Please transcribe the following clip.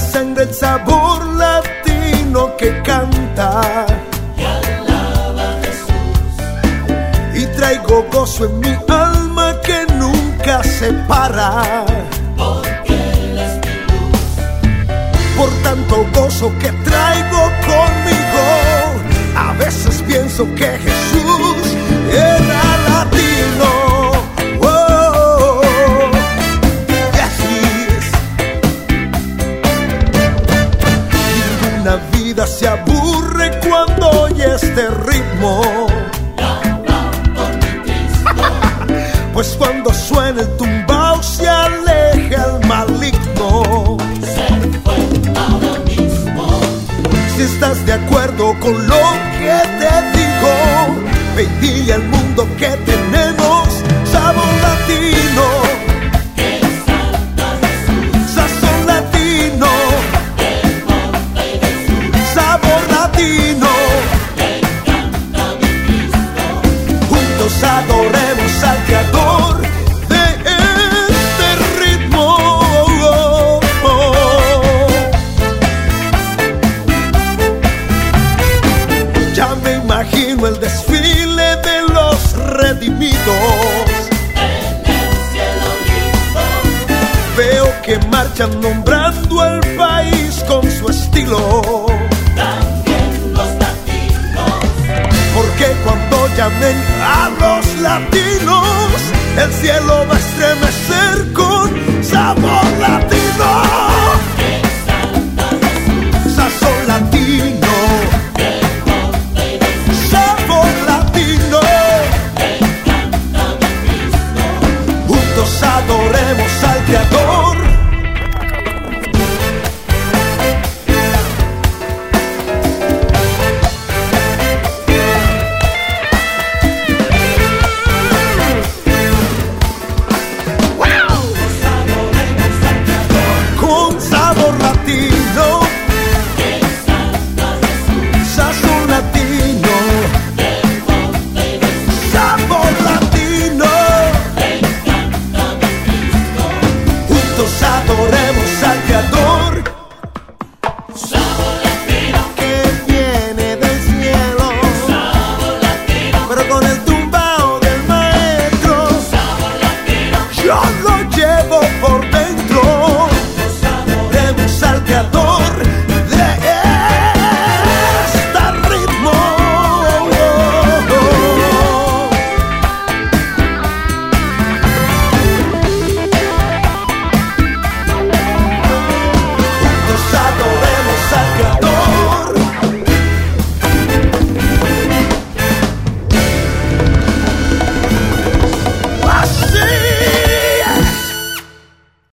sangre el sabor latino que canta. y alaba a Jesús. Y traigo gozo en mi alma que nunca se para. Porque Él es mi luz, Por tanto gozo que traigo conmigo. A veces pienso que Jesús este ritmo. Pues cuando suena el tumbao se aleja el maligno. Si estás de acuerdo con lo que te digo, dile al mundo que tenemos Adoremos al creador de este ritmo. Ya me imagino el desfile de los redimidos. Veo que marchan nombrando el país con su estilo. también los latinos, Porque cuando llamen a latinos, el cielo va a estremecer con sabor adoremos al Creador. Sabor latino, que viene del cielo, latino, pero con el tumbao del maestro. Sabor latino,